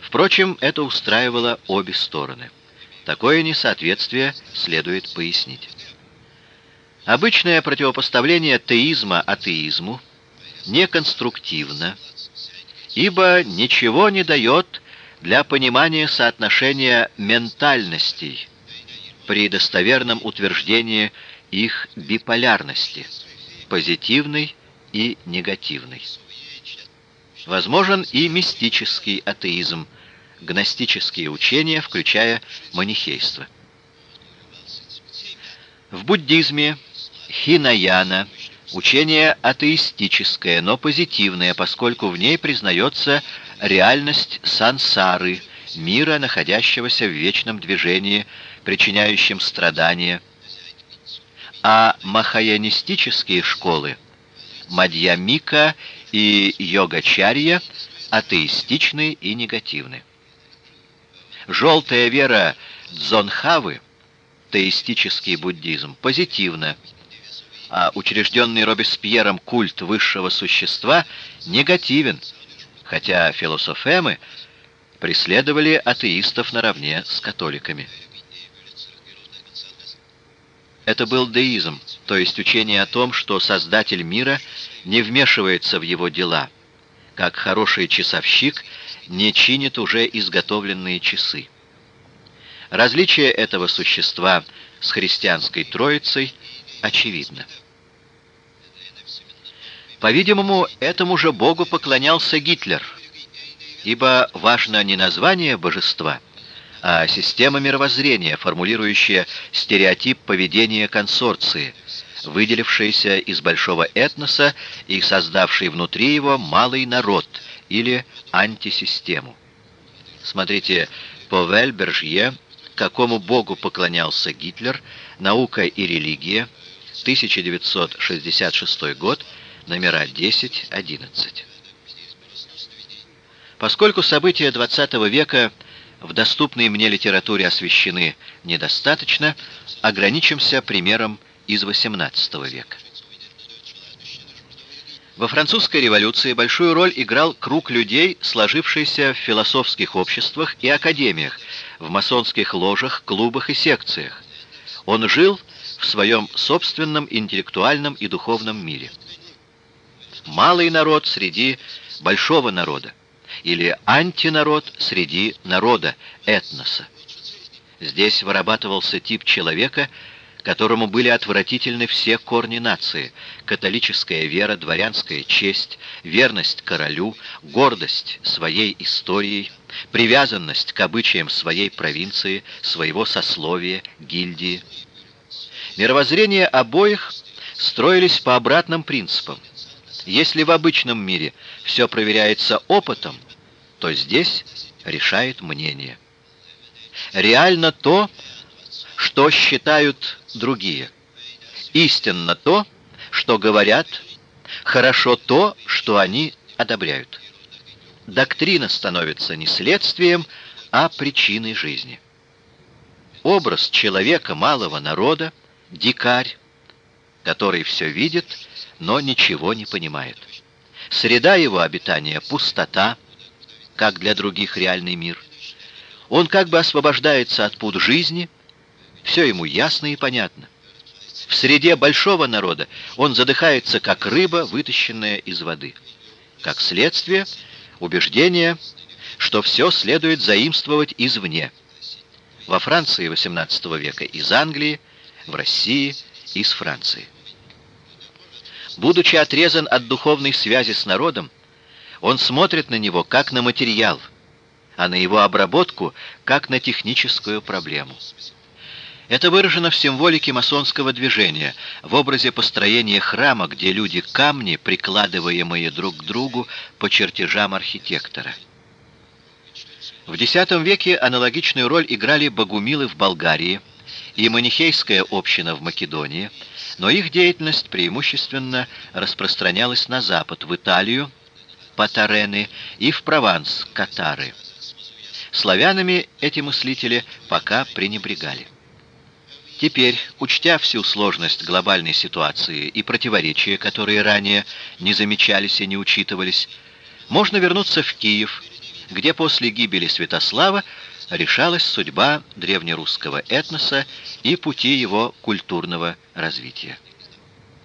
Впрочем, это устраивало обе стороны. Такое несоответствие следует пояснить. Обычное противопоставление теизма атеизму неконструктивно, ибо ничего не дает для понимания соотношения ментальностей при достоверном утверждении их биполярности, позитивной и негативной. Возможен и мистический атеизм, гностические учения, включая манихейство. В буддизме Хинаяна учение атеистическое, но позитивное, поскольку в ней признается реальность сансары, мира, находящегося в вечном движении, причиняющем страдания. А махаянистические школы Мадьямика и Йогачарья атеистичны и негативны. Желтая вера Дзонхавы, теистический буддизм, позитивна, а учрежденный Робеспьером культ высшего существа негативен, хотя философемы преследовали атеистов наравне с католиками. Это был деизм, то есть учение о том, что Создатель мира не вмешивается в его дела, как хороший часовщик не чинит уже изготовленные часы. Различие этого существа с христианской троицей очевидно. По-видимому, этому же богу поклонялся Гитлер, ибо важно не название божества, а система мировоззрения, формулирующая стереотип поведения консорции, выделившаяся из большого этноса и создавший внутри его малый народ или антисистему. Смотрите Повель Бержье «Какому богу поклонялся Гитлер? Наука и религия», 1966 год, номера 10-11. Поскольку события XX века в доступной мне литературе освещены недостаточно, ограничимся примером из XVIII века. Во французской революции большую роль играл круг людей, сложившийся в философских обществах и академиях, в масонских ложах, клубах и секциях. Он жил в своем собственном интеллектуальном и духовном мире малый народ среди большого народа или антинарод среди народа, этноса. Здесь вырабатывался тип человека, которому были отвратительны все корни нации, католическая вера, дворянская честь, верность королю, гордость своей историей, привязанность к обычаям своей провинции, своего сословия, гильдии. Мировоззрение обоих строились по обратным принципам – если в обычном мире все проверяется опытом, то здесь решает мнение. Реально то, что считают другие. Истинно то, что говорят, хорошо то, что они одобряют. Доктрина становится не следствием, а причиной жизни. Образ человека малого народа, дикарь, который все видит но ничего не понимает. Среда его обитания — пустота, как для других реальный мир. Он как бы освобождается от пут жизни, все ему ясно и понятно. В среде большого народа он задыхается, как рыба, вытащенная из воды. Как следствие, убеждение, что все следует заимствовать извне. Во Франции XVIII века из Англии, в России из Франции. Будучи отрезан от духовной связи с народом, он смотрит на него как на материал, а на его обработку как на техническую проблему. Это выражено в символике масонского движения, в образе построения храма, где люди камни, прикладываемые друг к другу по чертежам архитектора. В X веке аналогичную роль играли богумилы в Болгарии и манихейская община в Македонии – но их деятельность преимущественно распространялась на запад, в Италию, Патарены и в Прованс, Катары. Славянами эти мыслители пока пренебрегали. Теперь, учтя всю сложность глобальной ситуации и противоречия, которые ранее не замечались и не учитывались, можно вернуться в Киев, где после гибели Святослава решалась судьба древнерусского этноса и пути его культурного развития.